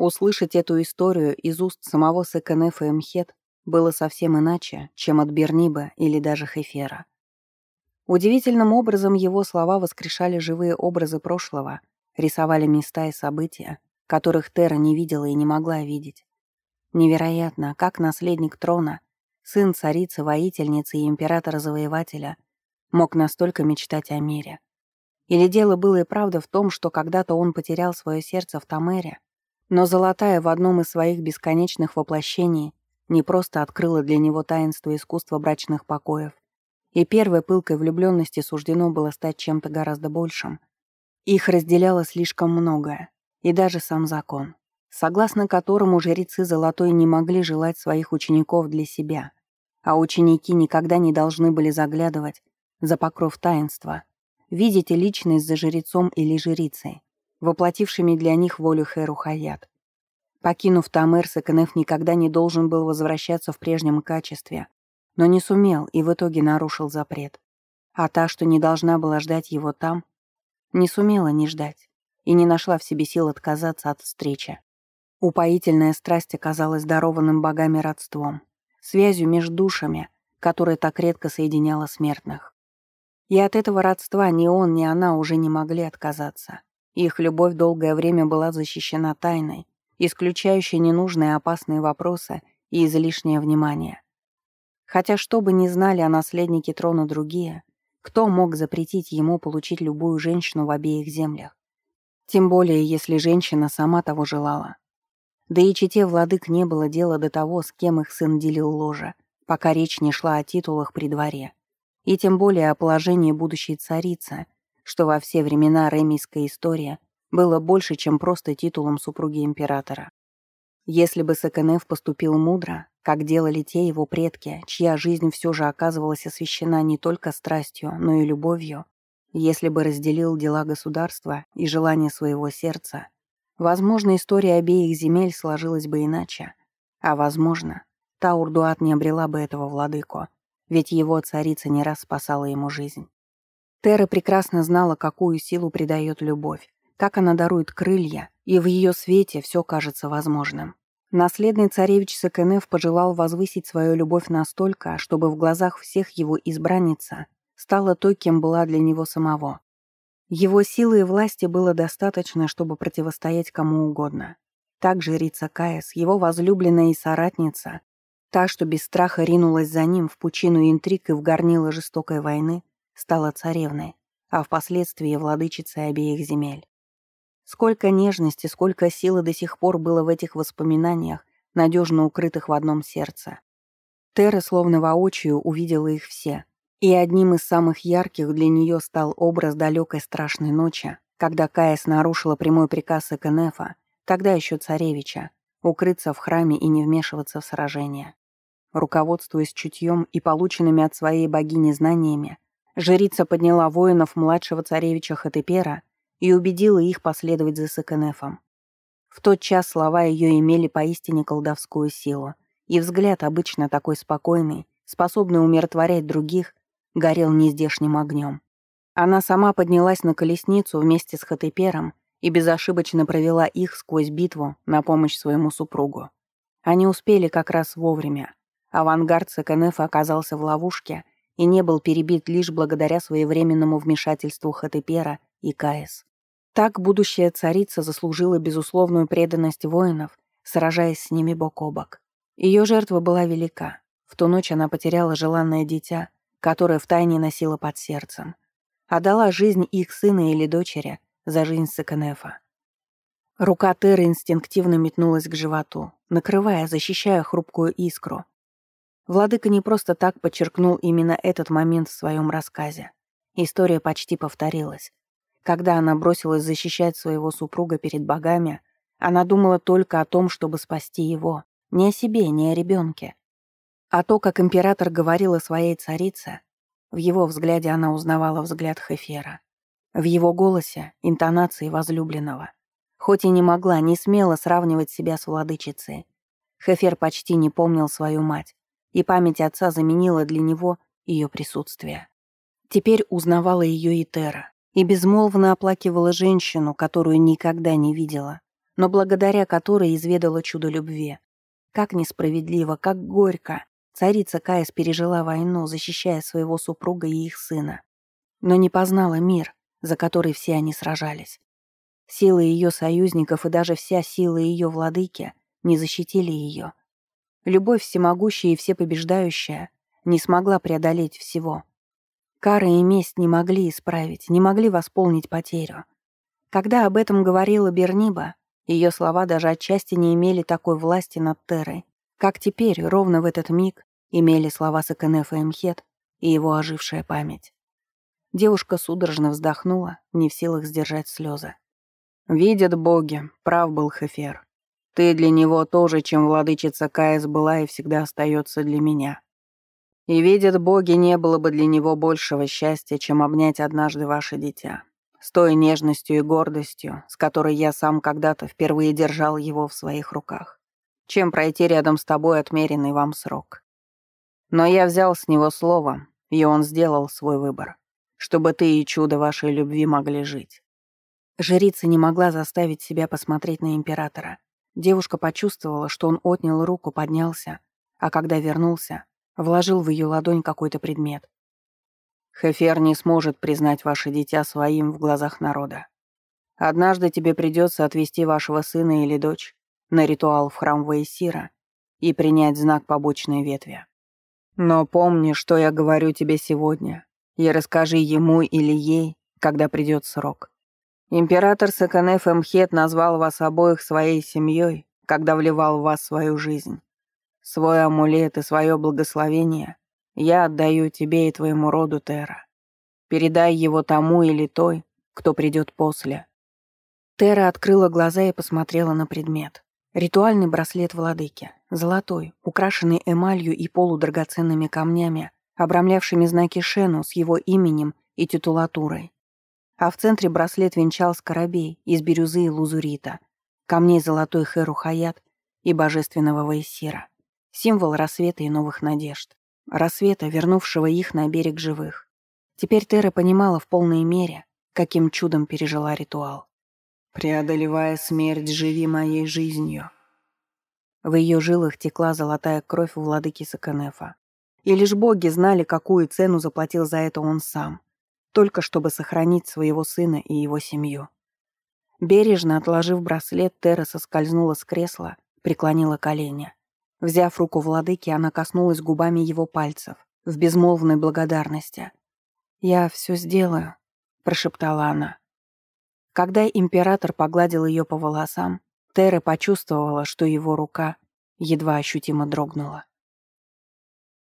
Услышать эту историю из уст самого Секенефа Эмхет было совсем иначе, чем от Берниба или даже Хефера. Удивительным образом его слова воскрешали живые образы прошлого, рисовали места и события, которых Тера не видела и не могла видеть. Невероятно, как наследник трона, сын царицы-воительницы и императора-завоевателя, мог настолько мечтать о мире. Или дело было и правда в том, что когда-то он потерял свое сердце в Тамере, но Золотая в одном из своих бесконечных воплощений не просто открыла для него таинство искусства брачных покоев, и первой пылкой влюбленности суждено было стать чем-то гораздо большим. Их разделяло слишком многое, и даже сам закон, согласно которому жрецы Золотой не могли желать своих учеников для себя, а ученики никогда не должны были заглядывать за покров таинства, видеть личность за жрецом или жрицей, воплотившими для них волю Хэру Хаят. Покинув Тамер, Сакенеф никогда не должен был возвращаться в прежнем качестве, но не сумел и в итоге нарушил запрет. А та, что не должна была ждать его там, не сумела не ждать и не нашла в себе сил отказаться от встречи. Упоительная страсть оказалась дарованным богами родством, связью между душами, которая так редко соединяла смертных. И от этого родства ни он, ни она уже не могли отказаться. Их любовь долгое время была защищена тайной, исключающей ненужные опасные вопросы и излишнее внимание. Хотя что бы ни знали о наследнике трона другие, кто мог запретить ему получить любую женщину в обеих землях? Тем более, если женщина сама того желала. Да и чете владык не было дела до того, с кем их сын делил ложе, пока речь не шла о титулах при дворе. И тем более о положении будущей царицы, что во все времена ремийская история было больше, чем просто титулом супруги императора. Если бы Сакенев поступил мудро, как делали те его предки, чья жизнь все же оказывалась освящена не только страстью, но и любовью, если бы разделил дела государства и желания своего сердца, Возможно, история обеих земель сложилась бы иначе. А возможно, Таурдуат не обрела бы этого владыку, ведь его царица не раз спасала ему жизнь. Тера прекрасно знала, какую силу придает любовь, как она дарует крылья, и в ее свете все кажется возможным. Наследный царевич Сакенев пожелал возвысить свою любовь настолько, чтобы в глазах всех его избранница стала той, кем была для него самого. Его силы и власти было достаточно, чтобы противостоять кому угодно. Также Рица Каэс, его возлюбленная и соратница, та, что без страха ринулась за ним в пучину интриг и в горнило жестокой войны, стала царевной, а впоследствии владычицей обеих земель. Сколько нежности, сколько силы до сих пор было в этих воспоминаниях, надежно укрытых в одном сердце. Терра словно воочию увидела их все, и одним из самых ярких для нее стал образ далекой страшной ночи, когда Каис нарушила прямой приказ Экенефа, тогда еще царевича, укрыться в храме и не вмешиваться в сражение. Руководствуясь чутьем и полученными от своей богини знаниями, жрица подняла воинов младшего царевича Хатепера и убедила их последовать за Сыкенефом. В тот час слова ее имели поистине колдовскую силу, и взгляд, обычно такой спокойный, способный умиротворять других, горел нездешним огнем. Она сама поднялась на колесницу вместе с Хатепером и безошибочно провела их сквозь битву на помощь своему супругу. Они успели как раз вовремя. Авангард Саканефа оказался в ловушке и не был перебит лишь благодаря своевременному вмешательству Хатепера и Каэс. Так будущая царица заслужила безусловную преданность воинов, сражаясь с ними бок о бок. Ее жертва была велика. В ту ночь она потеряла желанное дитя, которое втайне носила под сердцем. Отдала жизнь их сына или дочери за жизнь Саканефа. Рука Теры инстинктивно метнулась к животу, накрывая, защищая хрупкую искру. Владыка не просто так подчеркнул именно этот момент в своем рассказе. История почти повторилась. Когда она бросилась защищать своего супруга перед богами, она думала только о том, чтобы спасти его. Не о себе, не о ребенке. А то, как император говорил о своей царице, в его взгляде она узнавала взгляд Хефера. В его голосе — интонации возлюбленного. Хоть и не могла, не смела сравнивать себя с владычицей. Хефер почти не помнил свою мать, и память отца заменила для него ее присутствие. Теперь узнавала ее и Тера, и безмолвно оплакивала женщину, которую никогда не видела, но благодаря которой изведала чудо любви. Как несправедливо, как горько. Царица Каис пережила войну, защищая своего супруга и их сына. Но не познала мир, за который все они сражались. Силы ее союзников и даже вся сила ее владыки не защитили ее. Любовь всемогущая и всепобеждающая не смогла преодолеть всего. Кара и месть не могли исправить, не могли восполнить потерю. Когда об этом говорила Берниба, ее слова даже отчасти не имели такой власти над Террой, как теперь, ровно в этот миг, имели слова Сакенефа Эмхет и его ожившая память. Девушка судорожно вздохнула, не в силах сдержать слезы. «Видят боги, прав был Хефер. Ты для него тоже, чем владычица Каис была и всегда остается для меня. И видят боги, не было бы для него большего счастья, чем обнять однажды ваше дитя. С той нежностью и гордостью, с которой я сам когда-то впервые держал его в своих руках. Чем пройти рядом с тобой отмеренный вам срок. Но я взял с него слово, и он сделал свой выбор, чтобы ты и чудо вашей любви могли жить. Жрица не могла заставить себя посмотреть на императора. Девушка почувствовала, что он отнял руку, поднялся, а когда вернулся, вложил в ее ладонь какой-то предмет. «Хефер не сможет признать ваше дитя своим в глазах народа. Однажды тебе придется отвести вашего сына или дочь на ритуал в храм Ваесира и принять знак побочной ветви. Но помни, что я говорю тебе сегодня, и расскажи ему или ей, когда придет срок. Император Саканеф Эмхет назвал вас обоих своей семьей, когда вливал в вас свою жизнь. Свой амулет и свое благословение я отдаю тебе и твоему роду, Тера. Передай его тому или той, кто придет после». Тера открыла глаза и посмотрела на предмет. Ритуальный браслет владыки, золотой, украшенный эмалью и полудрагоценными камнями, обрамлявшими знаки Шену с его именем и титулатурой. А в центре браслет венчал скоробей из бирюзы и лузурита, камней золотой Херу Хаят и божественного Вайсира символ рассвета и новых надежд. Рассвета, вернувшего их на берег живых. Теперь Тера понимала в полной мере, каким чудом пережила ритуал. «Преодолевая смерть, живи моей жизнью». В ее жилах текла золотая кровь владыки Саканефа. И лишь боги знали, какую цену заплатил за это он сам, только чтобы сохранить своего сына и его семью. Бережно отложив браслет, Тера соскользнула с кресла, преклонила колени. Взяв руку владыки, она коснулась губами его пальцев, в безмолвной благодарности. «Я все сделаю», — прошептала она. Когда император погладил ее по волосам, Тера почувствовала, что его рука едва ощутимо дрогнула.